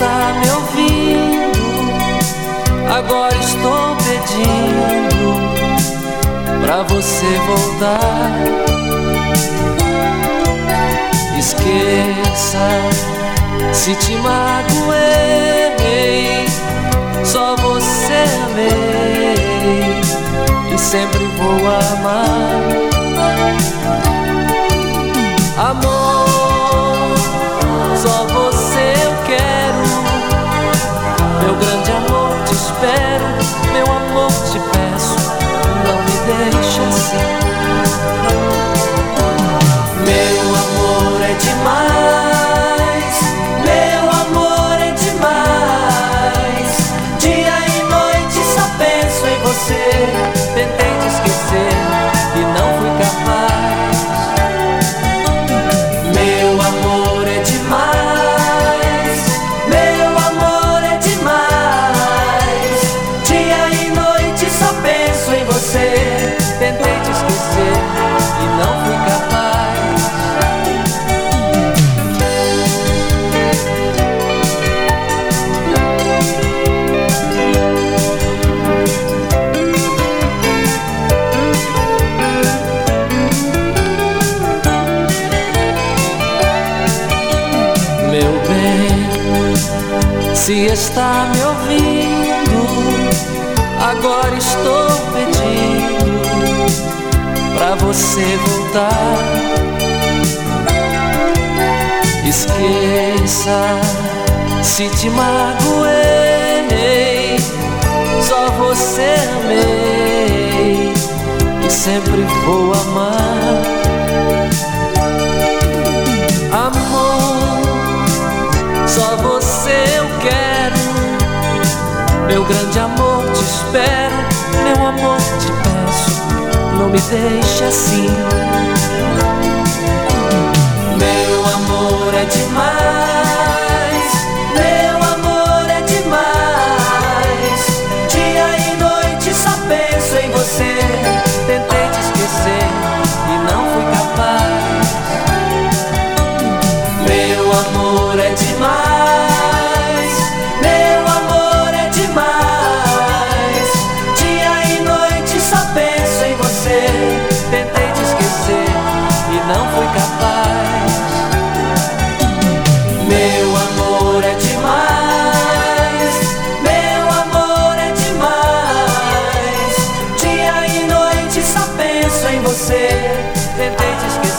Está me ouvindo, agora estou pedindo pra você voltar. Esqueça se te magoei, só você amei e sempre vou amar. Amor, se está me ouvindo, agora estou pedindo pra você voltar. Esqueça se te magoei, só você amei e sempre Meu grande amor, te espero. Meu amor, te peço, não me deixe assim. Meu amor é demais. Meu amor é demais. Dia e noite só penso em você. Tentei te esquecer e não fui capaz. Meu amor é demais. sem você, tentei te esquecer.